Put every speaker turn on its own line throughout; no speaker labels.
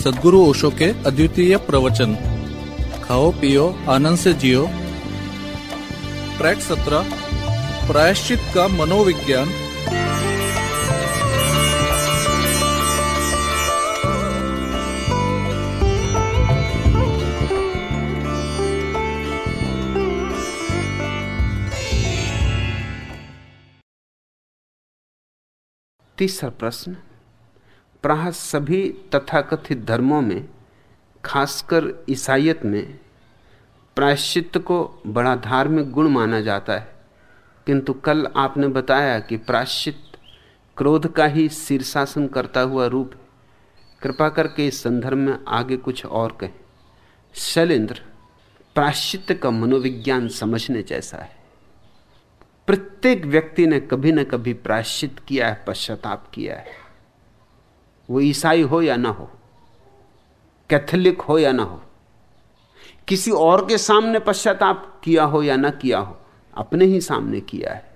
सदगुरु ओशो के अद्वितीय प्रवचन। खाओ, पियो, आनंद से जियो। ट्रैक सत्रह, प्रायश्चित का मनोविज्ञान।
तीसरा प्रश्न प्राह सभी तथाकथित धर्मों में, खासकर ईसाइत में प्रायश्चित को बड़ा धार्मिक गुण माना जाता है। किंतु कल आपने बताया कि प्रायश्चित क्रोध का ही शीर्षासन करता हुआ रूप है। कृपा करके इस संदर्भ में आगे कुछ और कहें। शैलेंद्र प्रायश्चित का मनोविज्ञान समझने जैसा है। प्रत्येक व्यक्ति ने कभी न कभी प्रायश्चित किया है, पश्चाताप किया है। वो ईसाई हो या ना हो, कैथलिक हो या ना हो, किसी और के सामने पश्चाताप किया हो या ना किया हो, अपने ही सामने किया है।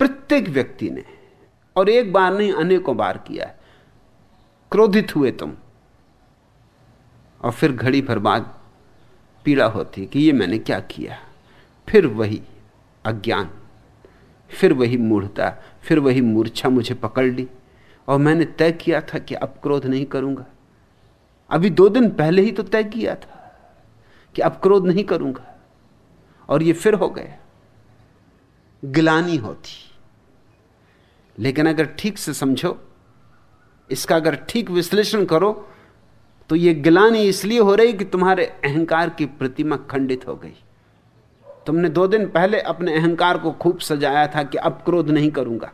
प्रत्येक व्यक्ति ने, और एक बार नहीं, अनेकों बार किया है। क्रोधित हुए तुम, और फिर घड़ी भर बाद पीड़ा होती कि ये मैंने क्या किया? फिर वही अज्ञान, फिर वही मूढ़ता, फिर वही मूर्छा मुझे पकड़ ली। और मैंने तय किया था कि अब क्रोध नहीं करूँगा। अभी दो दिन पहले ही तो तय किया था कि अब क्रोध नहीं करूँगा। और ये फिर हो गया। गिलानी होती। लेकिन अगर ठीक से समझो, इसका अगर ठीक विश्लेषण करो तो ये गिलानी इसलिए हो रही कि तुम्हारे अहंकार की प्रतिमा खंडित हो गई। तुमने दो दिन पहले अपने अहंकार को खूब सजाया था कि अब क्रोध नहीं करूँगा।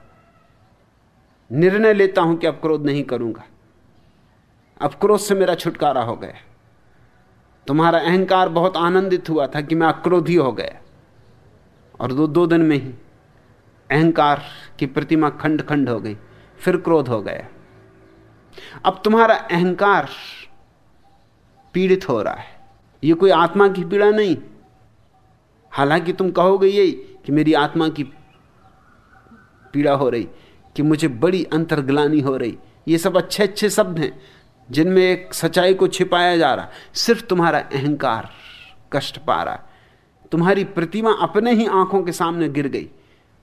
निर्णय लेता हूँ कि अब क्रोध नहीं करूँगा। अब क्रोध से मेरा छुटकारा हो गया। तुम्हारा अहंकार बहुत आनंदित हुआ था कि मैं अक्रोधी हो गया। और दो दो दिन में ही अहंकार की प्रतिमा खंड खंड हो गई, फिर क्रोध हो गया। अब तुम्हारा अहंकार पीड़ित हो रहा है। ये कोई आत्मा की पीड़ा नहीं। हालाँकि तुम कहोगे यही कि मेरी आत्मा की पीड़ा हो रही। कि मुझे बड़ी अंतर्गलानी हो रही। ये सब अच्छे अच्छे शब्द हैं, जिनमें एक सच्चाई को छिपाया जा रहा। सिर्फ़ तुम्हारा अहंकार कष्ट पा रहा है। तुम्हारी प्रतिमा अपने ही आँखों के सामने गिर गई।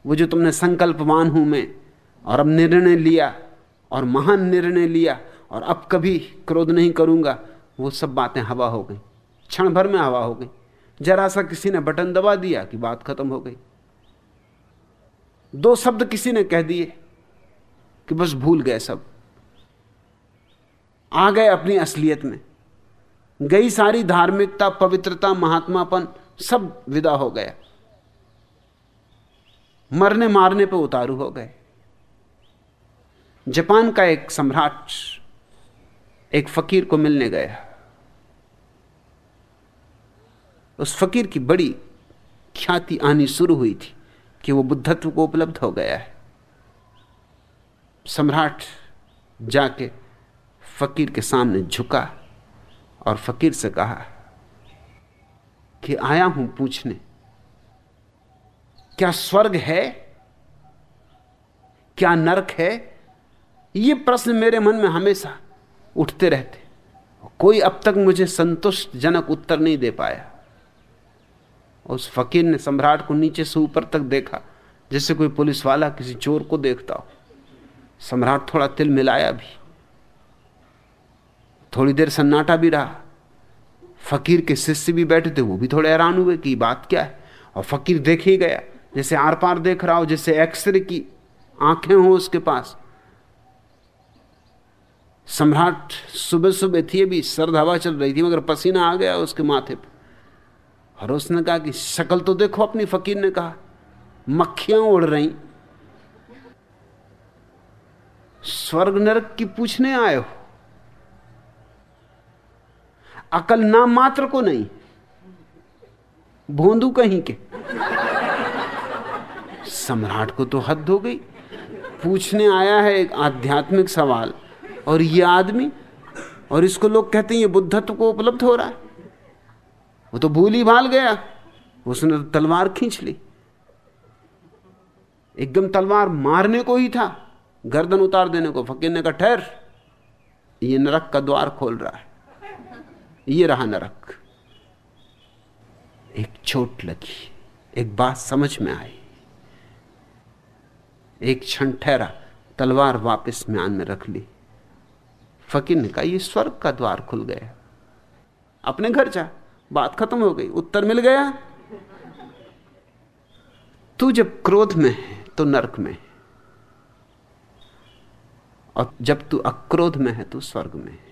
वो जो तुमने संकल्पवान हूँ मैं, और अब निर्णय लिया, और महान निर्णय लिया, और अब कभी क्रोध नहीं करूँगा, वो सब बातें हवा हो गई। क्षण भर में हवा हो गई। जरा सा किसी ने बटन दबा दिया कि बात खत्म हो गई। दो शब्द किसी ने कह दिए। कि बस भूल गए सब। आ गए अपनी असलियत में। गई सारी धार्मिकता, पवित्रता, महात्मापन, सब विदा हो गया। मरने मारने पे उतारू हो गए। जापान का एक सम्राट, एक फकीर को मिलने गया। उस फकीर की बड़ी ख्याति आनी शुरू हुई थी कि वो बुद्धत्व को उपलब्ध हो गया है। सम्राट जाके फकीर के सामने झुका और फकीर से कहा कि आया हूँ पूछने। क्या स्वर्ग है? क्या नरक है? ये प्रश्न मेरे मन में हमेशा उठते रहते। कोई अब तक मुझे संतुष्टजनक उत्तर नहीं दे पाया। उस फकीर ने सम्राट को नीचे से ऊपर तक देखा, जैसे कोई पुलिस वाला किसी चोर को देखता हो। सम्राट थोड़ा तिल मिलाया भी। थोड़ी देर सन्नाटा भी रहा। फकीर के शिष्य भी बैठे थे, वो भी थोड़े हैरान हुए कि बात क्या है। और फकीर देख ही गया, जैसे आर पार देख रहा हो, जैसे एक्सरे की आँखें हो उसके पास। सम्राट सुबह सुबह थी, अभी सर्द हवा चल रही थी, मगर पसीना आ गया उसके माथे पर और उसने कहा कि, शक्ल तो देखो अपनी, फकीर ने कहा। मक्खियाँ उड़ रही। स्वर्ग नरक की पूछने आए हो? अकल नाम मात्र को नहीं, भोंदू कहीं के। सम्राट को तो हद हो गई। पूछने आया है एक आध्यात्मिक सवाल, और ये आदमी, और इसको लोग कहते हैं ये बुद्धत्व को उपलब्ध हो रहा है। वो तो भूल ही भाल गया। उसने तो तलवार खींच ली। एकदम तलवार मारने को ही था। गर्दन उतार देने को, फकीर ने कहा, ठहर। ये नरक का द्वार खोल रहा है। ये रहा नरक। एक चोट लगी, एक बात समझ में आई। एक क्षण ठहरा, तलवार वापस म्यान में रख ली। फकीर ने कहा, ये स्वर्ग का द्वार खुल गया। अपने घर जा। बात खत्म हो गई। उत्तर मिल गया। तू जब क्रोध में है तो नरक में है। और जब तू अक्रोध में है तो स्वर्ग में है।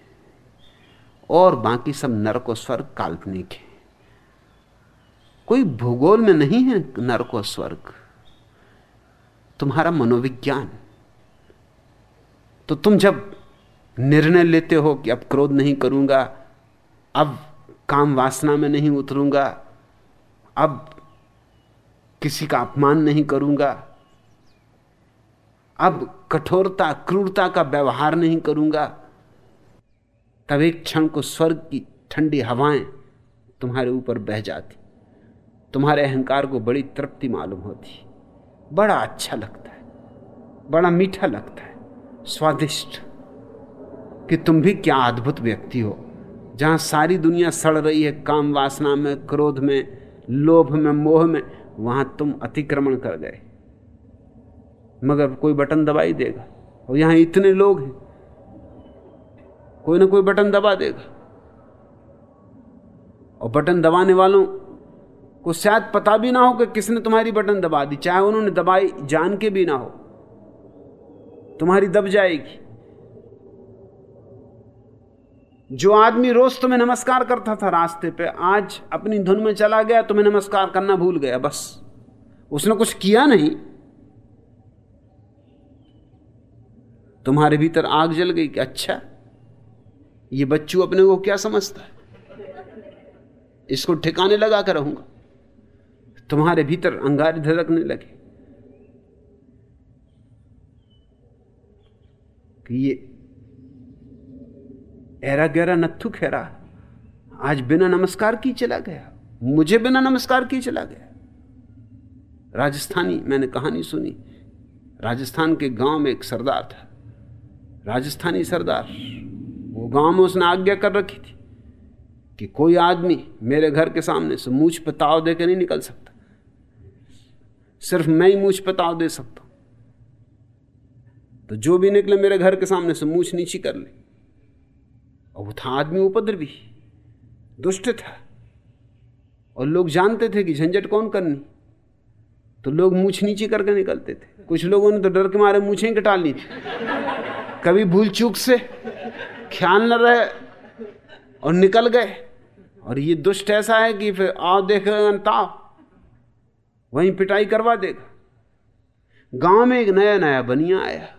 और बाकी सब नरक और स्वर्ग काल्पनिक है। कोई भूगोल में नहीं है नरक और स्वर्ग। तुम्हारा मनोविज्ञान। तो तुम जब निर्णय लेते हो कि अब क्रोध नहीं करूँगा, अब काम वासना में नहीं उतरूँगा, अब किसी का अपमान नहीं करूँगा अब कठोरता, क्रूरता का व्यवहार नहीं करूँगा। तब एक क्षण को स्वर्ग की ठंडी हवाएँ तुम्हारे ऊपर बह जाती। तुम्हारे अहंकार को बड़ी तृप्ति मालूम होती। बड़ा अच्छा लगता है। बड़ा मीठा लगता है। स्वादिष्ट। कि तुम भी क्या अद्भुत व्यक्ति हो। जहाँ सारी दुनिया सड़ रही है काम वासना में, क्रोध में, लोभ में, मोह में, वहाँ तुम अतिक्रमण कर गए। मगर कोई बटन दबाई देगा। और यहाँ इतने लोग हैं। कोई ना कोई बटन दबा देगा। और बटन दबाने वालों को शायद पता भी ना हो कि किसने तुम्हारी बटन दबा दी, चाहे उन्होंने दबाई जान के भी ना हो। तुम्हारी दब जाएगी। जो आदमी रोज तुम्हें नमस्कार करता था रास्ते पे, आज अपनी धुन में चला गया, तुम्हें नमस्कार करना भूल गया, बस। उसने कुछ किया नहीं। तुम्हारे भीतर आग जल गई कि अच्छा ये बच्चू अपने को क्या समझता है? इसको ठिकाने लगा कर रहूँगा। तुम्हारे भीतर अंगारे धड़कने लगे कि ये एरा गहरा नत्थु खेरा, आज बिना नमस्कार की चला गया, मुझे बिना नमस्कार की चला गया। राजस्थानी, मैंने कहानी सुनी, राजस्थान के गाँव में एक सरदार था। राजस्थानी सरदार। वो गाँव में उसने आज्ञा कर रखी थी कि कोई आदमी मेरे घर के सामने से मूछ पे ताव दे के नहीं निकल सकता। सिर्फ़ मैं ही मूछ पे ताव दे सकता तो जो भी निकले मेरे घर के सामने से मूछ नीची कर ले। और वो था आदमी उपद्रवी, दुष्ट था। और लोग जानते थे कि झंझट कौन करनी। तो लोग मूछ नीची करके निकलते थे। कुछ लोगों ने तो डर के मारे मूछें कटा ली थी। कभी भूल चूक से ख्याल न रहे और निकल गए। और ये दुष्ट ऐसा है कि फिर आओ देखेगा ताव वहीं पिटाई करवा देगा गाँव में एक नया नया बनिया आया।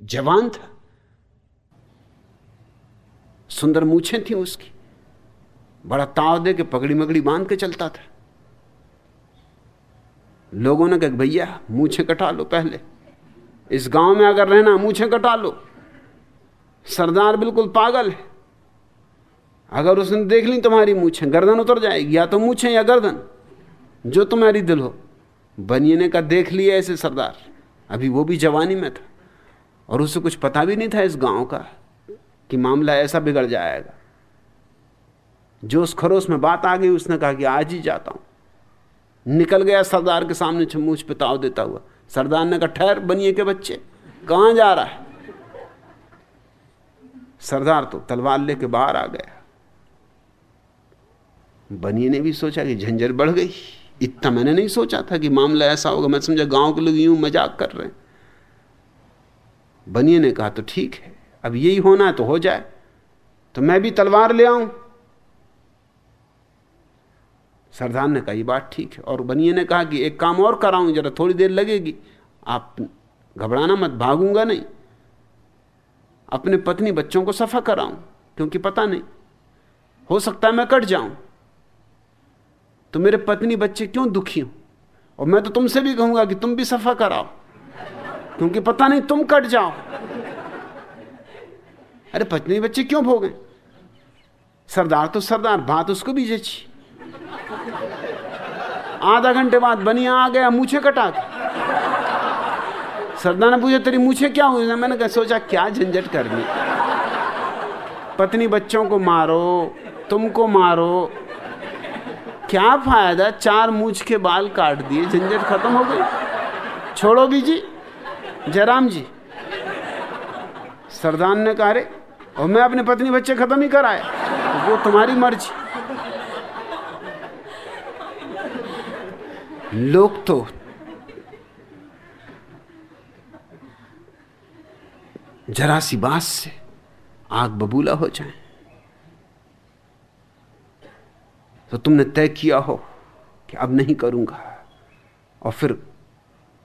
जवान था। सुंदर मूछें थी उसकी। बड़ा ताव दे के पगड़ी मगड़ी बाँध के चलता था। लोगों ने कहा, भैया, मूछें कटा लो पहले। इस गाँव में अगर रहना मूछें कटा लो। सरदार बिल्कुल पागल है। अगर उसने देख ली तुम्हारी मूछें गर्दन उतर जाएगी, या तो मूछें या गर्दन, जो तुम्हारी दिल हो। बनिए ने का देख लिया ऐसे सरदार। अभी वो भी जवानी में था, और उसे कुछ पता भी नहीं था इस गाँव का, कि मामला ऐसा बिगड़ जाएगा। जो उस खरोस में बात आ गई, उसने कहा कि आज ही जाता हूँ। निकल गया सरदार के सामने छमूछ पिताव देता हुआ। सरदार ने कहा, ठहर बनिए के बच्चे, कहाँ जा रहा है? सरदार तो तलवार लेके बाहर आ गया। बनिए ने भी सोचा कि झंझर बढ़ गई। इतना मैंने नहीं सोचा था कि मामला ऐसा होगा। मैं समझा गाँव के लोग यूँ मज़ाक कर रहे हैं। बनिए ने कहा तो ठीक है, अब यही होना है तो हो जाए। तो मैं भी तलवार ले आऊँ। सरदार ने कहा, ये बात ठीक है। और बनिए ने कहा कि, एक काम और कराऊं, जरा थोड़ी देर लगेगी। आप घबराना मत, भागूँगा नहीं। अपने पत्नी बच्चों को सफ़ा कराऊं, क्योंकि पता नहीं, हो सकता है मैं कट जाऊँ। तो मेरे पत्नी बच्चे क्यों दुखी हो? और मैं तो तुमसे भी कहूँगा कि तुम भी सफ़ा कराओ, क्योंकि पता नहीं तुम कट जाओ। अरे, पत्नी बच्चे क्यों भोगे? सरदार तो सरदार, बात उसको भी जची। आधा घंटे बाद बनिया आ गया मूछे कटा के सरदार ने पूछा, तेरी मूछे क्या हुई? मैंने कहा, सोचा क्या झंझट करनी। पत्नी, बच्चों को मारो, तुमको मारो। क्या फ़ायदा? चार मूछ के बाल काट दिए, झंझट खत्म हो गई। छोड़ो बीजी जयराम जी। सरदान ने कहा और मैं अपने पत्नी बच्चे खत्म ही कराए वो तुम्हारी मर्ज़ी। लोग तो जरा सी बात से आग बबूला हो जाए। तो तुमने तय किया हो कि अब नहीं करूँगा और फिर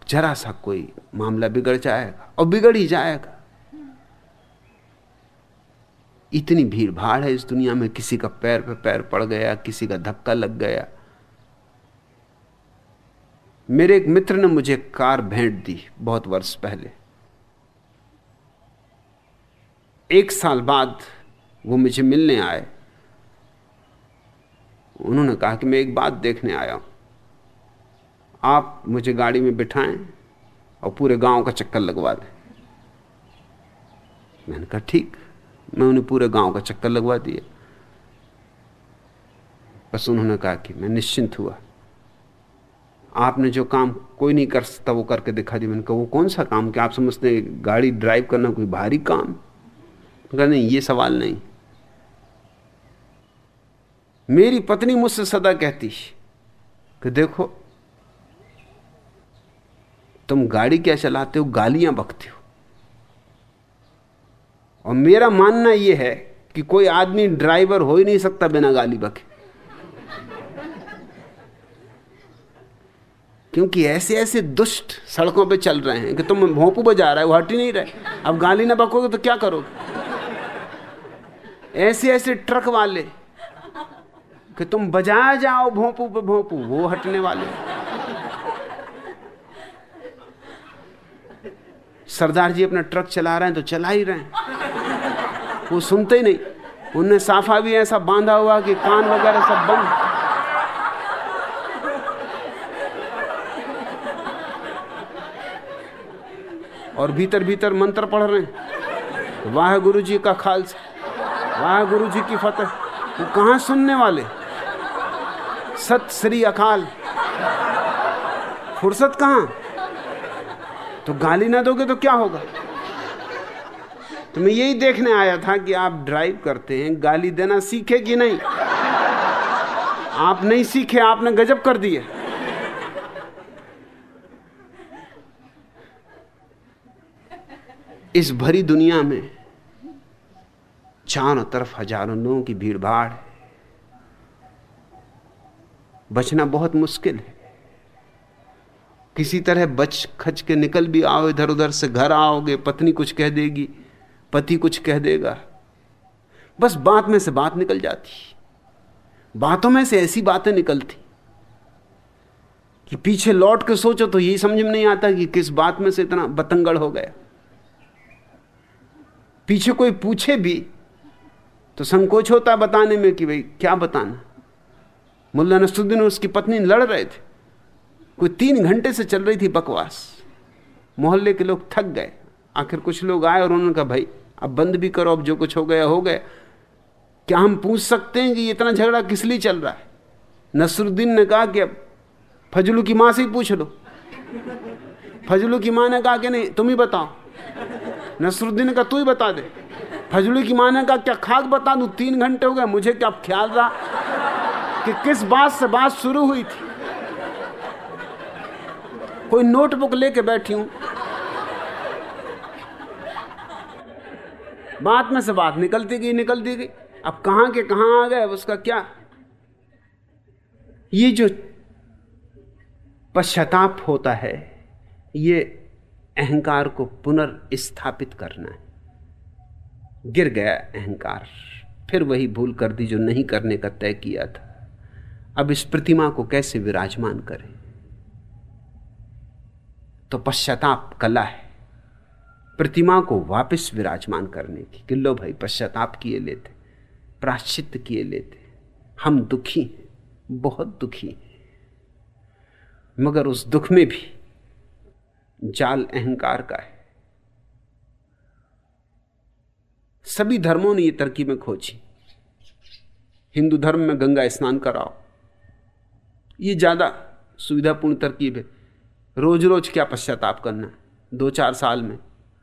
जरा सा कोई मामला बिगड़ जाएगा और बिगड़ ही जाएगा। इतनी भीड़ भाड़ है इस दुनिया में, किसी का पैर पे पैर पड़ गया, किसी का धक्का लग गया मेरे एक मित्र ने मुझे कार भेंट दी बहुत वर्ष पहले। एक साल बाद वो मुझे मिलने आए। उन्होंने कहा कि मैं एक बात देखने आया हूँ। आप मुझे गाड़ी में बिठाएँ और पूरे गाँव का चक्कर लगवा दें। मैंने कहा, ठीक। मैं उन्हें पूरे गाँव का चक्कर लगवा दिया। बस उन्होंने कहा कि मैं निश्चिंत हुआ। आपने जो काम कोई नहीं कर सकता, वो करके दिखा दिया। मैंने कहा, वो कौन सा काम? कि आप समझते हैं, गाड़ी ड्राइव करना कोई भारी काम? कहा, नहीं, ये सवाल नहीं। मेरी पत्नी मुझसे सदा कहती, कि देखो, तुम गाड़ी क्या चलाते हो? गालियाँ बकते हो। और मेरा मानना यह है कि कोई आदमी ड्राइवर हो ही नहीं सकता बिना गाली बके। क्योंकि ऐसे ऐसे दुष्ट सड़कों पे चल रहे हैं कि तुम भोंपू बजा रहे हो, हट ही नहीं रहे। अब गाली ना बकोगे तो क्या करोगे? ऐसे ऐसे ट्रक वाले कि तुम बजा जाओ भोंपू पे भोंपू, वो हटने वाले। सरदार जी अपना ट्रक चला रहे हैं तो चला ही रहे हैं। वो सुनते ही नहीं। उनने साफा भी ऐसा बांधा हुआ कि कान वगैरह सब बंद। और भीतर भीतर मंत्र पढ़ रहे हैं। वाह गुरु जी का खालसा, वाह गुरु जी की फतेह। वो कहाँ सुनने वाले? सत श्री अकाल। फुर्सत कहाँ? तो गाली ना दोगे तो क्या होगा? तो मैं यही देखने आया था कि आप ड्राइव करते हैं, गाली देना सीखे कि नहीं? आप नहीं सीखे, आपने गजब कर दिए इस भरी दुनिया में चारों तरफ़ हज़ारों लोगों की भीड़ भाड़ है। बचना बहुत मुश्किल है। किसी तरह बच खच के निकल भी आओ इधर उधर से घर आओगे, पत्नी कुछ कह देगी, पति कुछ कह देगा। बस बात में से बात निकल जाती। बातों में से ऐसी बातें निकलती कि पीछे लौट के सोचो तो यही समझ में नहीं आता कि किस बात में से इतना बतंगड़ हो गया। पीछे कोई पूछे भी तो संकोच होता बताने में कि भाई क्या बताना। मुल्ला नसरुद्दीन और उसकी पत्नी लड़ रहे थे। कोई तीन घंटे से चल रही थी बकवास। मोहल्ले के लोग थक गए। आखिर कुछ लोग आए और उन्होंने कहा, भाई, अब बंद भी करो, अब जो कुछ हो गया हो गया। क्या हम पूछ सकते हैं कि इतना झगड़ा किस लिए चल रहा है? नसरुद्दीन ने कहा कि, अब फजलू की माँ से ही पूछ लो। फजलू की माँ ने कहा कि नहीं, तुम ही बताओ। नसरुद्दीन का तू ही बता दे। फजलू की माँ ने कहा, क्या खाक बता दू? तीन घंटे हो गए, मुझे क्या ख्याल रहा? कि किस बात से बात शुरू हुई थी? कोई नोटबुक लेके बैठी हूँ। बात में से बात निकलती गई निकलती गई। अब कहाँ के कहाँ आ गए उसका क्या? ये जो पश्चाताप होता है, ये अहंकार को पुनर्स्थापित करना है। गिर गया अहंकार, फिर वही भूल कर दी जो नहीं करने का तय किया था। अब इस प्रतिमा को कैसे विराजमान करें? तो पश्चाताप कला है। प्रतिमा को वापस विराजमान करने की कि लो भाई, पश्चाताप किए लेते, प्राश्चित किए लेते। हम दुखी हैं, बहुत दुखी हैं। मगर उस दुख में भी जाल अहंकार का है। सभी धर्मों ने ये तरकीबें खोजी। हिंदू धर्म में गंगा स्नान कराओ। ये ज़्यादा सुविधापूर्ण तरकीब है। रोज रोज क्या पश्चाताप करना दो चार साल में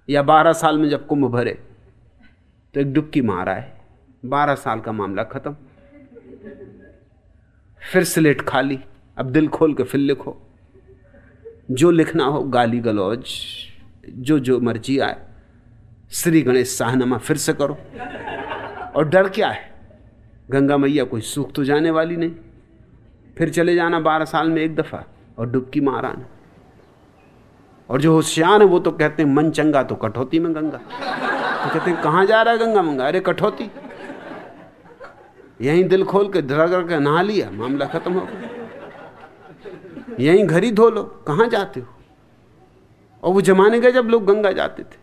या बारह साल में जब कुंभ भरे तो एक डुबकी मारा है। बारह साल का मामला खत्म। फिर स्लेट खाली। अब दिल खोल के फिर लिखो। जो लिखना हो, गाली गलौज, जो जो मर्ज़ी आए, श्री गणेश शाहनामा फिर से करो। और डर क्या है? गंगा मैया कोई सूख तो जाने वाली नहीं। फिर चले जाना बारह साल में एक दफ़ा, और डुबकी मार आना और जो होशियार है, वो तो कहते हैं, मन चंगा तो कठौती में गंगा। तो कहते हैं, कहाँ जा रहा है गंगा मंगा? अरे, कठौती। यहीं दिल खोल के धरा के नहा लिया, मामला खत्म हो गया। यहीं घर ही धो लो। कहाँ जाते हो? और वो जमाने गए जब लोग गंगा जाते थे।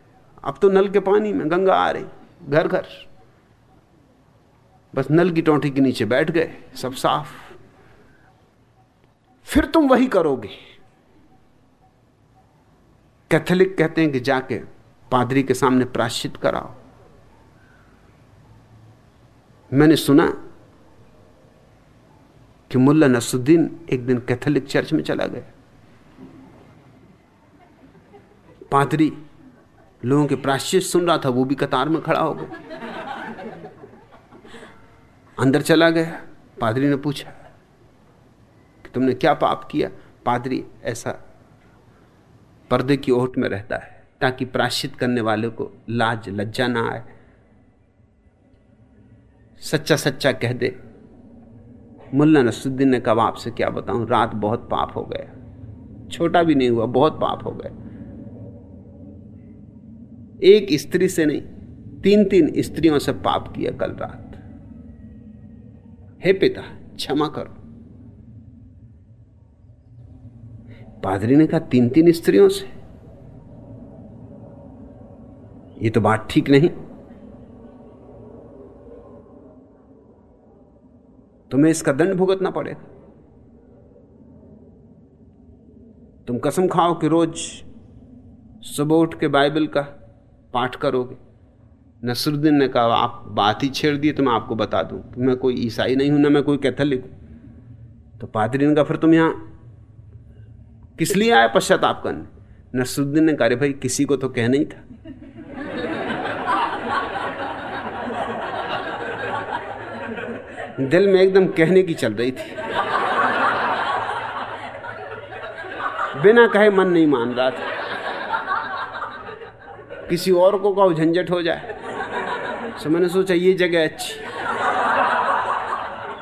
अब तो नल के पानी में गंगा आ रही, घर घर। बस नल की टोंटी के नीचे बैठ गए, सब साफ़। फिर तुम वही करोगे। कैथोलिक कहते हैं कि जाके पादरी के सामने प्राश्चित कराओ। मैंने सुना कि मुल्ला नसुद्दीन एक दिन कैथोलिक चर्च में चला गया। पादरी लोगों के प्राश्चित सुन रहा था, वो भी कतार में खड़ा हो गया। अंदर चला गया। पादरी ने पूछा कि तुमने क्या पाप किया? पादरी ऐसा पर्दे की ओट में रहता है ताकि प्राश्चित करने वाले को लाज, लज्जा ना आए। सच्चा सच्चा कह दे। मुल्ला नसुद्दीन ने कहा आपसे क्या बताऊँ? रात बहुत पाप हो गया। छोटा भी नहीं हुआ, बहुत पाप हो गया। एक स्त्री से नहीं तीन तीन स्त्रियों से पाप किया कल रात। हे पिता, क्षमा करो। पादरी ने कहा तीन तीन स्त्रियों से? ये तो बात ठीक नहीं। तुम्हें इसका दंड भुगतना पड़ेगा। तुम कसम खाओ कि रोज सुबह उठ के बाइबल का पाठ करोगे। नसरुद्दीन ने कहा, आप बात ही छेड़ दिए तो मैं आपको बता दूँ। कि मैं कोई ईसाई नहीं हूँ, ना मैं कोई कैथोलिक हूँ। तो पादरी ने कहा, फिर तुम यहाँ किस लिए आए पश्चाताप करने? नसरुद्दीन ने कहा भाई, किसी को तो कहना ही था। दिल में एकदम कहने की चल रही थी। बिना कहे मन नहीं मान रहा था। किसी और को कहो झंझट हो जाए। सो मैंने सोचा, ये जगह अच्छी।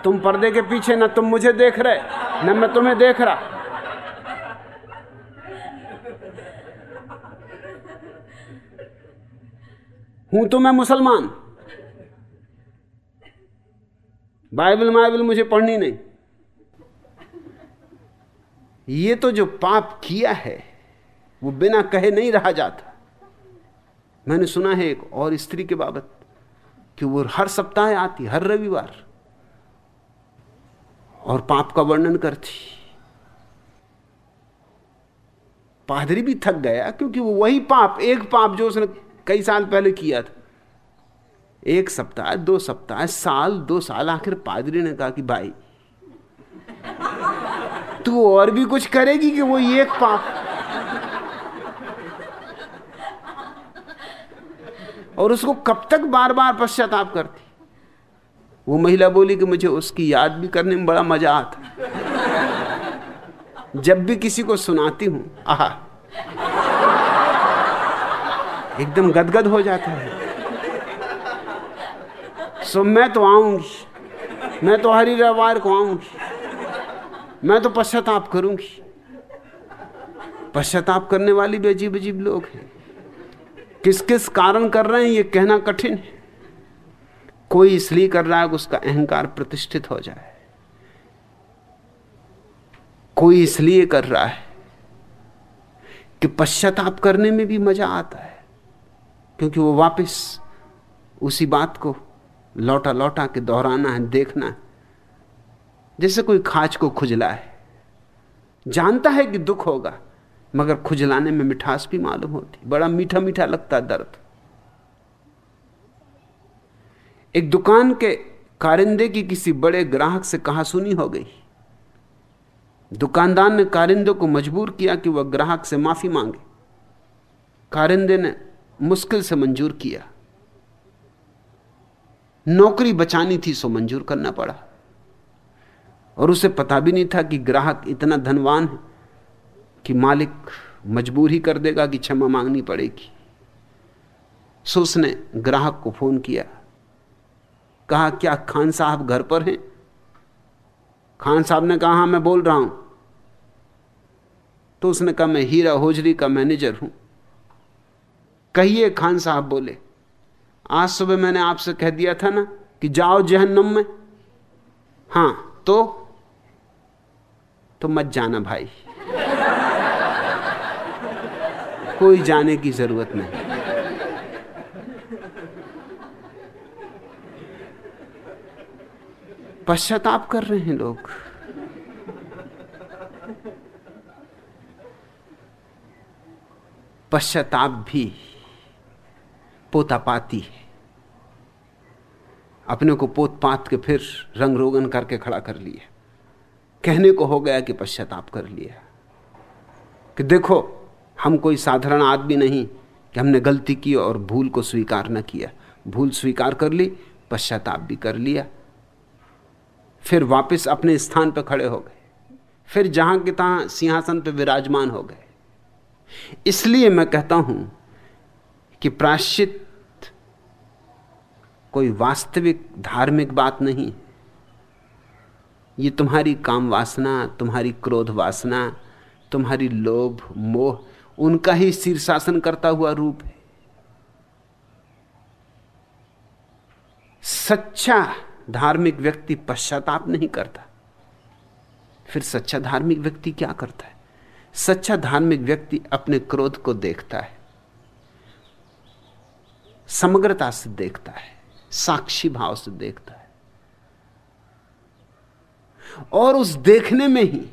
तुम पर्दे के पीछे ना तुम मुझे देख रहे, न मैं तुम्हें देख रहा। हूँ तो मैं मुसलमान। बाइबल माइबल मुझे पढ़नी नहीं। ये तो जो पाप किया है, वो बिना कहे नहीं रहा जाता। मैंने सुना है एक और स्त्री के बाबत, कि वो हर सप्ताह आती, हर रविवार, और पाप का वर्णन करती। पादरी भी थक गया, क्योंकि वो वही पाप, एक पाप जो उसने कई साल पहले किया था। एक सप्ताह, दो सप्ताह, साल, दो साल, आखिर पादरी ने कहा कि भाई, तू और भी कुछ करेगी कि वो एक पाप? और उसको कब तक बार बार पश्चाताप करती? वो महिला बोली कि मुझे उसकी याद भी करने में बड़ा मज़ा आता। जब भी किसी को सुनाती हूँ, आह, एकदम गदगद हो जाता है। सो मैं तो आऊँगी। मैं तो हरी रविवार को आऊँगी। मैं तो पश्चाताप करूँगी। पश्चाताप करने वाली भी अजीब अजीब लोग हैं। किस किस कारण कर रहे हैं, ये कहना कठिन है। कोई इसलिए कर रहा है कि उसका अहंकार प्रतिष्ठित हो जाए। कोई इसलिए कर रहा है कि पश्चाताप करने में भी मज़ा आता है, क्योंकि वो वापस उसी बात को लौटा लौटा के दोहराना है, देखना है। जैसे कोई खाच को खुजला है जानता है कि दुख होगा, मगर खुजलाने में मिठास भी मालूम होती। बड़ा मीठा मीठा लगता दर्द। एक दुकान के कारिंदे की किसी बड़े ग्राहक से कहा सुनी हो गई। दुकानदार ने कारिंदे को मजबूर किया कि वह ग्राहक से माफ़ी मांगे। कारिंदे ने मुश्किल से मंजूर किया। नौकरी बचानी थी, सो मंजूर करना पड़ा। और उसे पता भी नहीं था कि ग्राहक इतना धनवान है कि मालिक मजबूर ही कर देगा कि क्षमा मांगनी पड़ेगी। सो उसने ग्राहक को फ़ोन किया। कहा, क्या खान साहब घर पर हैं? खान साहब ने कहा हाँ मैं बोल रहा हूँ। तो उसने कहा, मैं हीरा होजरी का मैनेजर हूँ। कहिए, खान साहब बोले आज सुबह मैंने आपसे कह दिया था ना कि जाओ जहन्नम में। हाँ तो? तो मत जाना भाई। कोई जाने की ज़रूरत नहीं। पश्चाताप कर रहे हैं लोग। पश्चाताप भी पोतापाती। है अपने को पोत पात के फिर रंग रोगन करके खड़ा कर लिया कहने को हो गया कि पश्चाताप कर लिया। कि देखो, हम कोई साधारण आदमी नहीं कि हमने गलती की और भूल को स्वीकार न किया। भूल स्वीकार कर ली, पश्चाताप भी कर लिया। फिर वापस अपने स्थान पर खड़े हो गए। फिर जहाँ के तहां सिंहासन पर विराजमान हो गए। इसलिए मैं कहता हूँ कि प्राश्चित कोई वास्तविक, धार्मिक बात नहीं। ये तुम्हारी काम वासना, तुम्हारी क्रोध वासना, तुम्हारी लोभ, मोह, उनका ही शीर्षासन करता हुआ रूप है। सच्चा धार्मिक व्यक्ति पश्चाताप नहीं करता। फिर सच्चा धार्मिक व्यक्ति क्या करता है? सच्चा धार्मिक व्यक्ति अपने क्रोध को देखता है। समग्रता से देखता है, साक्षी भाव से देखता है। और उस देखने में ही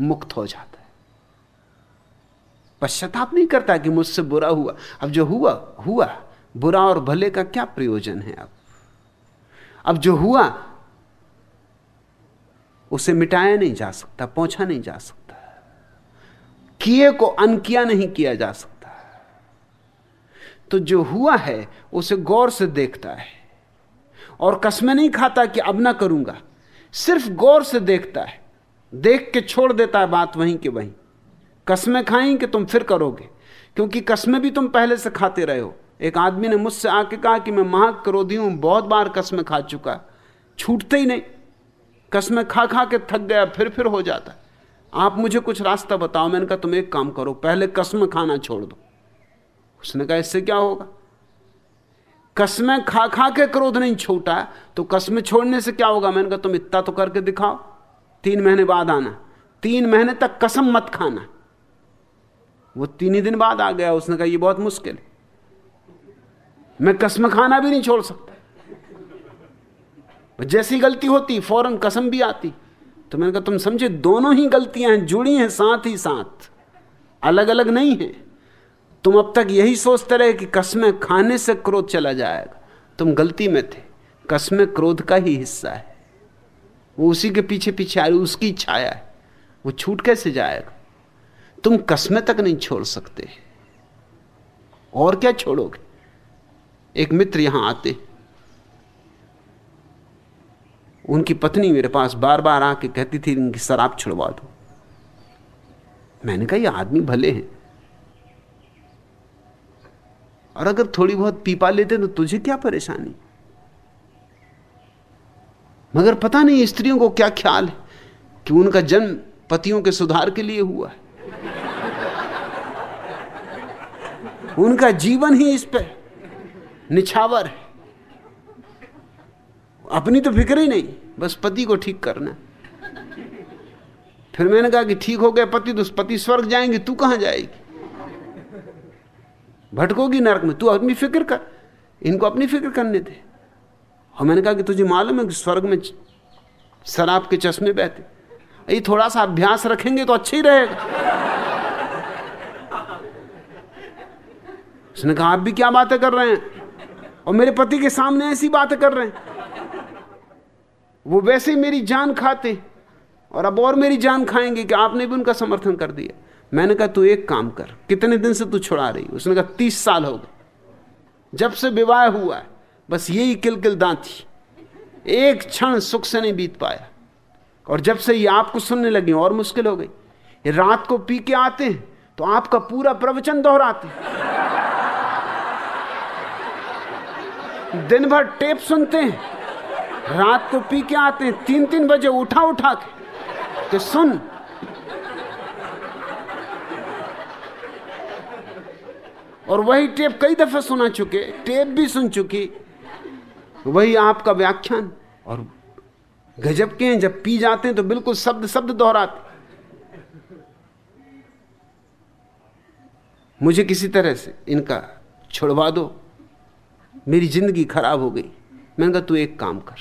मुक्त हो जाता है। पश्चाताप नहीं करता कि मुझसे बुरा हुआ। अब जो हुआ हुआ। बुरा और भले का क्या प्रयोजन है अब? अब जो हुआ, उसे मिटाया नहीं जा सकता, पहुँचा नहीं जा सकता। किए को अनकिया नहीं किया जा सकता। तो जो हुआ है, उसे गौर से देखता है। और कसमें नहीं खाता कि अब ना करूँगा। सिर्फ़ गौर से देखता है। देख के छोड़ देता है बात वहीं के वहीं। कस्में खाएँ कि तुम फिर करोगे? क्योंकि कस्में भी तुम पहले से खाते रहे हो। एक आदमी ने मुझसे आके कहा कि मैं महाक्रोधी हूँ, बहुत बार कस्में खा चुका। छूटते ही नहीं। कस्में खा खा के थक गया, फिर फिर हो जाता। आप मुझे कुछ रास्ता बताओ, मैंने कहा तुम एक काम करो, पहले कसम खाना छोड़ दो। उसने कहा, इससे क्या होगा? कसमें खा खा के क्रोध नहीं छूटा तो कसमें छोड़ने से क्या होगा? मैंने कहा, तुम इतना तो करके दिखाओ। तीन महीने बाद आना। तीन महीने तक कसम मत खाना। वो तीन ही दिन बाद आ गया। उसने कहा, ये बहुत मुश्किल है। मैं कसम खाना भी नहीं छोड़ सकता। जैसी गलती होती, फ़ौरन कसम भी आती। तो मैंने कहा, तुम समझे, दोनों ही गलतियाँ हैं, जुड़ी हैं, साथ ही साथ। अलग अलग नहीं है। तुम अब तक यही सोचते रहे कि कसमें खाने से क्रोध चला जाएगा। तुम गलती में थे। कसमें क्रोध का ही हिस्सा है। वो उसी के पीछे पीछे आ रही उसकी छाया है। वो छूट कैसे जाएगा? तुम कसमें तक नहीं छोड़ सकते। और क्या छोड़ोगे? एक मित्र यहाँ आते उनकी पत्नी मेरे पास बार बार आके कहती थी इनकी शराब छुड़वा दो। मैंने कहा, ये आदमी भले हैं। और अगर थोड़ी बहुत पीपा लेते तो तुझे क्या परेशानी? मगर पता नहीं स्त्रियों को क्या ख्याल है कि उनका जन्म पतियों के सुधार के लिए हुआ है। उनका जीवन ही इस पर निछावर है। अपनी तो फ़िक्र ही नहीं, बस पति को ठीक करना फिर मैंने कहा कि ठीक हो गया पति तो पति स्वर्ग जाएँगे, तू कहाँ जाएगी? भटकोगी नरक में, तू अपनी फ़िक्र कर। इनको अपनी फ़िक्र करने दे। और मैंने कहा कि तुझे मालूम है कि स्वर्ग में शराब के चश्मे बहते। ये थोड़ा सा अभ्यास रखेंगे तो अच्छा ही रहेगा। उसने कहा, आप भी क्या बातें कर रहे हैं? और मेरे पति के सामने ऐसी बातें कर रहे हैं। वो वैसे मेरी जान खाते। और अब और मेरी जान खाएँगे कि आपने भी उनका समर्थन कर दिया। मैंने कहा, तू एक काम कर, कितने दिन से तू छुड़ा रही उसने कहा, तीस साल हो गए। जब से विवाह हुआ है, बस यही किलकिल दांती। एक क्षण सुख से नहीं बीत पाया। और जब से ये आपको सुनने लगी, और मुश्किल हो गई। रात को पी के आते हैं तो आपका पूरा प्रवचन दोहराते दिन भर टेप सुनते हैं, रात को पी के आते हैं तीन तीन बजे उठा उठा के तो सुन और वही टेप कई दफे सुना चुके, टेप भी सुन चुकी। वही आपका व्याख्यान। और गजब के हैं, जब पी जाते हैं तो बिल्कुल शब्द शब्द दोहराते। मुझे किसी तरह से इनका छुड़वा दो। मेरी ज़िंदगी खराब हो गई। मैंने कहा, तू एक काम कर।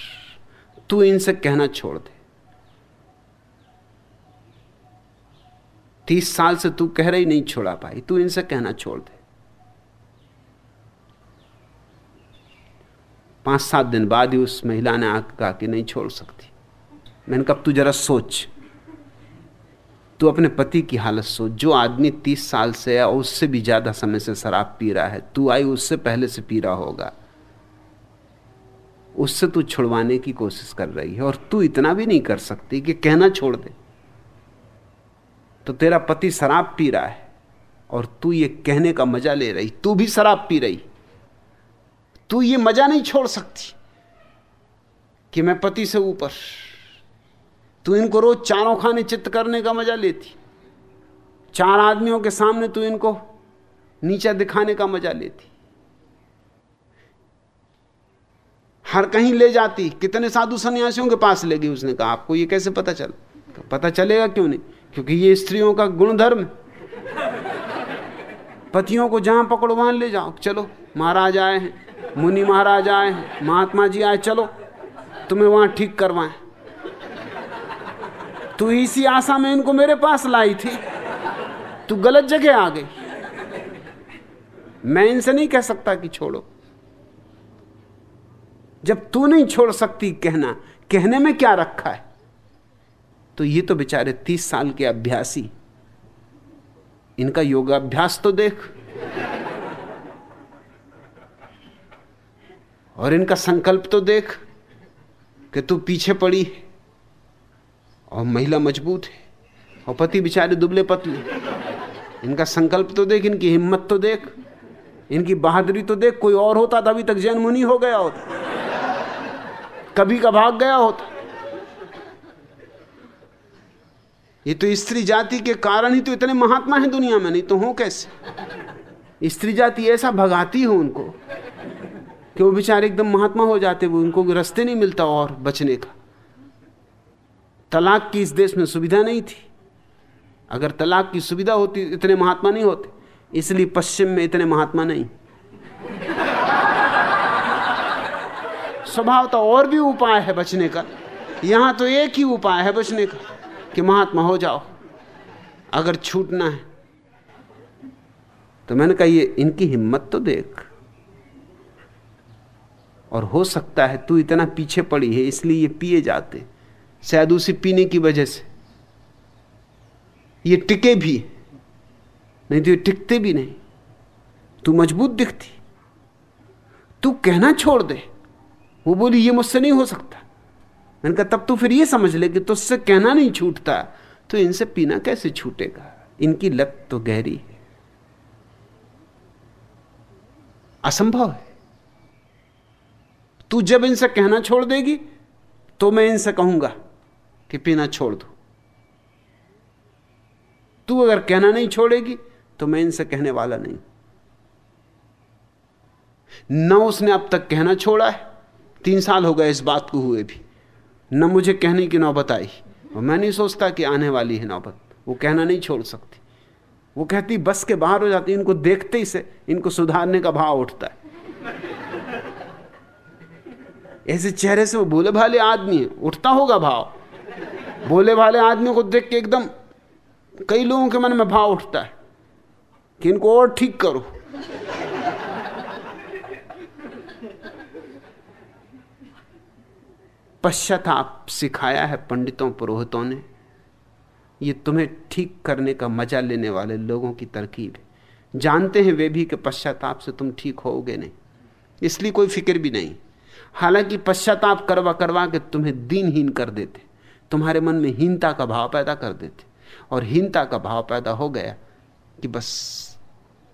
तू इनसे कहना छोड़ दे। तीस साल से तू कह रही नहीं छोड़ा पाई। तू इनसे कहना छोड़ दे। पाँच सात दिन बाद ही उस महिला ने आकर कहा कि नहीं छोड़ सकती। मैंने कहा तू जरा सोच। तू अपने पति की हालत सोच। जो आदमी तीस साल से या उससे भी ज़्यादा समय से शराब पी रहा है, तू आई, उससे पहले से पी रहा होगा। उससे तू छुड़वाने की कोशिश कर रही है और तू इतना भी नहीं कर सकती कि कहना छोड़ दे। तो तेरा पति शराब पी रहा है और तू ये कहने का मज़ा ले रही। तू भी शराब पी रही। तू ये मज़ा नहीं छोड़ सकती कि मैं पति से ऊपर। तू इनको रोज चारों खाने चित्त करने का मज़ा लेती। चार आदमियों के सामने तू इनको नीचा दिखाने का मज़ा लेती। हर कहीं ले जाती, कितने साधु सन्यासियों के पास ले गई उसने कहा, आपको ये कैसे पता चल? पता चलेगा क्यों नहीं? क्योंकि ये स्त्रियों का गुणधर्म पतियों को जहाँ पकड़ो वहाँ ले जाओ, चलो, महाराज आए हैं। मुनि महाराज आए, महात्मा जी आए, चलो, तुम्हें वहाँ ठीक करवाएँ। तू इसी आशा में इनको मेरे पास लाई थी। तू गलत जगह आ गई। मैं इनसे नहीं कह सकता कि छोड़ो। जब तू नहीं छोड़ सकती कहना, कहने में क्या रखा है? तो ये तो बेचारे तीस साल के अभ्यासी। इनका योगाभ्यास तो देख। और इनका संकल्प तो देख कि तू पीछे पड़ी है और महिला मज़बूत है और पति बेचारे दुबले पतले। इनका संकल्प तो देख, इनकी हिम्मत तो देख, इनकी बहादुरी तो देख, कोई और होता तो अभी तक जैन मुनि हो गया होता, कभी का भाग गया होता। ये तो स्त्री जाति के कारण ही तो इतने महात्मा हैं दुनिया में, नहीं तो हो कैसे? स्त्री जाति ऐसा भगाती हो उनको कि वो बेचारे एकदम महात्मा हो जाते, वो उनको रास्ते नहीं मिलता और बचने का। तलाक की इस देश में सुविधा नहीं थी। अगर तलाक की सुविधा होती, इतने महात्मा नहीं होते। इसलिए पश्चिम में इतने महात्मा नहीं। स्वभाव तो और भी उपाय है बचने का। यहाँ तो एक ही उपाय है बचने का, कि महात्मा हो जाओ। अगर छूटना है तो मैंने कहा, ये इनकी हिम्मत तो देख। और हो सकता है तू इतना पीछे पड़ी है, इसलिए ये पिए जाते। शायद उसी पीने की वजह से। ये टिके भी नहीं तो ये टिकते भी नहीं। तू मज़बूत दिखती। तू कहना छोड़ दे। वो बोली, ये मुझसे नहीं हो सकता। मैंने कहा, तब तो फिर ये समझ ले कि तुझसे कहना नहीं छूटता। तो इनसे पीना कैसे छूटेगा? इनकी लत तो गहरी है। असंभव है। तू जब इनसे कहना छोड़ देगी तो मैं इनसे कहूँगा कि पीना छोड़ दो। तू अगर कहना नहीं छोड़ेगी तो मैं इनसे कहने वाला नहीं। न उसने अब तक कहना छोड़ा है। तीन साल हो गए इस बात को हुए भी। न मुझे कहने की नौबत आई। और मैं नहीं सोचता कि आने वाली है नौबत। वो कहना नहीं छोड़ सकती। वो कहती, बस के बाहर हो जाती, इनको देखते ही से, इनको सुधारने का भाव उठता है। ऐसे चेहरे से वो भोले भाले आदमी है, उठता होगा भाव। भोले भाले आदमी को देख के एकदम कई लोगों के मन में भाव उठता है कि इनको और ठीक करो। पश्चाताप सिखाया है पंडितों, पुरोहितों ने, ये तुम्हें ठीक करने का मज़ा लेने वाले लोगों की तरकीब है। जानते हैं वे भी कि पश्चाताप से तुम ठीक होगे नहीं। इसलिए कोई फ़िक्र भी नहीं। हालाँकि पश्चाताप करवा करवा के तुम्हें दीनहीन कर देते, तुम्हारे मन में हीनता का भाव पैदा कर देते। और हीनता का भाव पैदा हो गया कि बस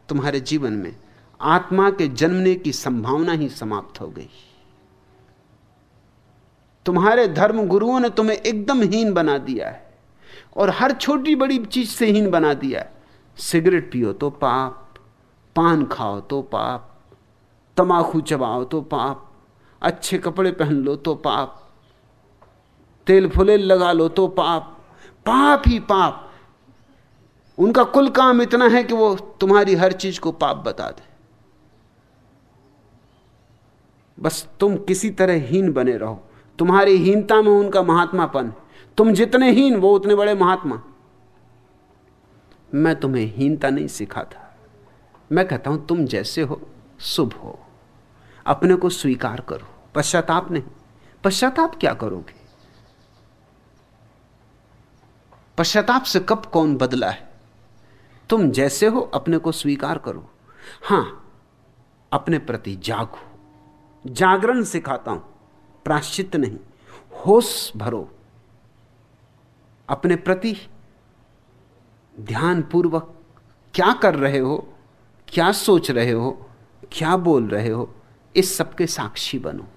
तुम्हारे जीवन में आत्मा के जन्मने की संभावना ही समाप्त हो गई। तुम्हारे धर्म गुरुओं ने तुम्हें एकदम हीन बना दिया है और हर छोटी बड़ी चीज़ से हीन बना दिया है। सिगरेट पियो तो पाप, पान खाओ तो पाप, तमाकू चबाओ तो पाप अच्छे कपड़े पहन लो तो पाप। तेल फुले लगा लो तो पाप। पाप ही पाप। उनका कुल काम इतना है कि वो तुम्हारी हर चीज़ को पाप बता दे। बस तुम किसी तरह हीन बने रहो। तुम्हारी हीनता में उनका महात्मापन। तुम जितने हीन, वो उतने बड़े महात्मा। मैं तुम्हें हीनता नहीं सिखाता। मैं कहता हूँ, तुम जैसे हो, शुभ हो। अपने को स्वीकार करो। पश्चाताप नहीं। पश्चाताप क्या करोगे? पश्चाताप से कब कौन बदला है? तुम जैसे हो, अपने को स्वीकार करो। हाँ, अपने प्रति जागो। जागरण सिखाता हूँ, प्राश्चित नहीं। होश भरो। अपने प्रति ध्यान पूर्वक क्या कर रहे हो, क्या सोच रहे हो, क्या बोल रहे हो इस सबके साक्षी बनो।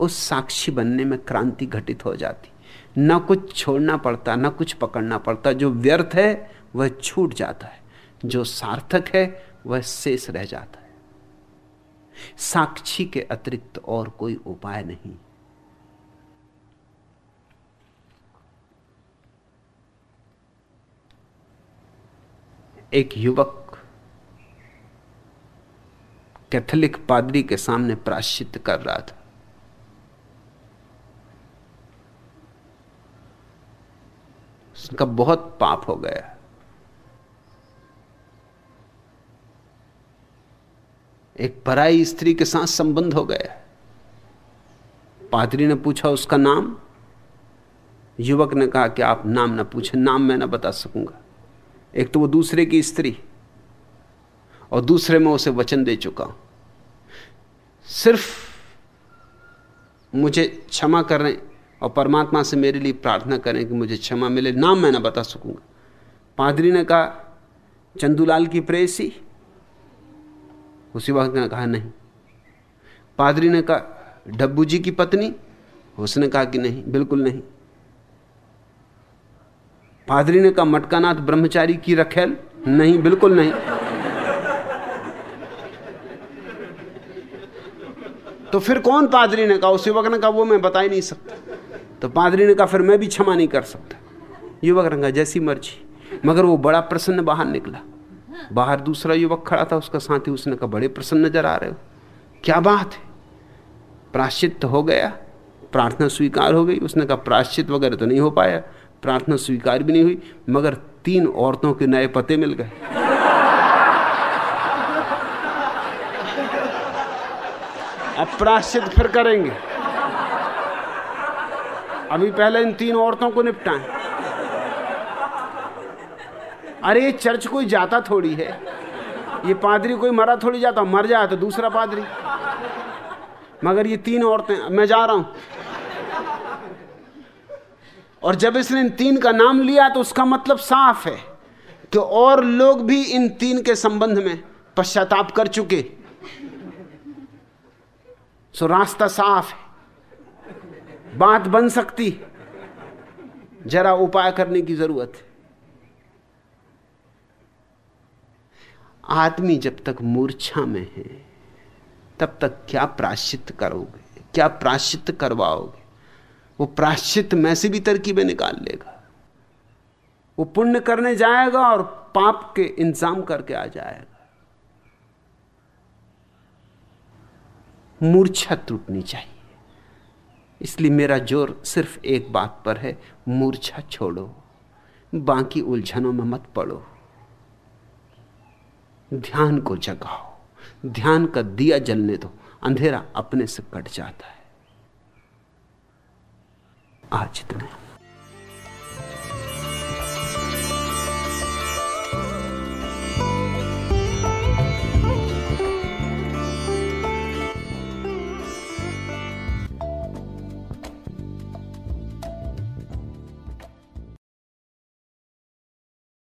उस साक्षी बनने में क्रांति घटित हो जाती। न कुछ छोड़ना पड़ता, न कुछ पकड़ना पड़ता। जो व्यर्थ है, वह छूट जाता है। जो सार्थक है, वह शेष रह जाता है। साक्षी के अतिरिक्त और कोई उपाय नहीं। एक युवक कैथोलिक पादरी के सामने प्राश्चित कर रहा था। उसका बहुत पाप हो गया। एक पराई स्त्री के साथ संबंध हो गया। पादरी ने पूछा, उसका नाम? युवक ने कहा कि, आप नाम ना पूछे, नाम मैं ना बता सकूँगा। एक तो वो दूसरे की स्त्री और दूसरे में उसे वचन दे चुका हूँ। सिर्फ़ मुझे क्षमा करें और परमात्मा से मेरे लिए प्रार्थना करें कि मुझे क्षमा मिले, नाम मैं ना बता सकूँगा। पादरी ने कहा, चंदूलाल की प्रेसी उसी वक्त ने कहा, नहीं। पादरी ने कहा डब्बू जी की पत्नी? उसने कहा कि, नहीं, बिल्कुल नहीं। पादरी ने कहा, मटकानाथ ब्रह्मचारी की रखेल? नहीं, बिल्कुल नहीं। तो फिर कौन पादरी ने कहा? उस युवक ने कहा, वो मैं बता ही नहीं सकता। तो पादरी ने कहा, फिर मैं भी क्षमा नहीं कर सकता। युवक ने कहा, जैसी मर्ज़ी। मगर वो बड़ा प्रसन्न बाहर निकला। बाहर दूसरा युवक खड़ा था, उसका साथी, उसने कहा, बड़े प्रसन्न नज़र आ रहे हो। क्या बात है? प्राश्चित हो गया। प्रार्थना स्वीकार हो गई। उसने कहा, प्राश्चित वगैरह तो नहीं हो पाया। प्रार्थना स्वीकार भी नहीं हुई। मगर तीन औरतों के नए पते मिल गए। अब प्राश्चित फिर करेंगे। अभी पहले इन तीन औरतों को निपटाएँ। अरे, ये चर्च कोई जाता थोड़ी है। ये पादरी कोई मरा थोड़ी जाता, मर जाए तो दूसरा पादरी। मगर ये तीन औरतें, मैं जा रहा हूँ। और जब इसने इन तीन का नाम लिया तो उसका मतलब साफ़ है कि और लोग भी इन तीन के संबंध में पश्चाताप कर चुके। सो रास्ता साफ़ है। बात बन सकती। जरा उपाय करने की ज़रूरत है। आदमी जब तक मूर्छा में है, तब तक क्या प्राश्चित करोगे? क्या प्राश्चित करवाओगे? वो प्राश्चित में से भी तरकीबें निकाल लेगा। वो पुण्य करने जाएगा और पाप के इंतज़ाम करके आ जाएगा। मूर्छा टूटनी चाहिए। इसलिए मेरा ज़ोर सिर्फ़ एक बात पर है, मूर्छा छोड़ो। बाकी उलझनों में मत पड़ो। ध्यान को जगाओ। ध्यान का दिया जलने दो। अंधेरा अपने से कट जाता है। आज इतना।